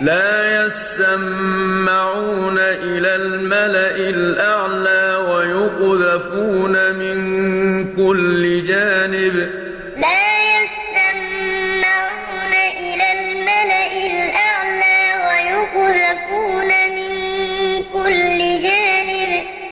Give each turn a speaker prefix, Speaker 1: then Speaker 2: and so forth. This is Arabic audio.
Speaker 1: لَّا يَسَّمَّعُونَ إِلَى الْمَلَإِ الْأَعْلَىٰ وَيُقْذَفُونَ مِن كُلِّ جَانِبٍ. لَّا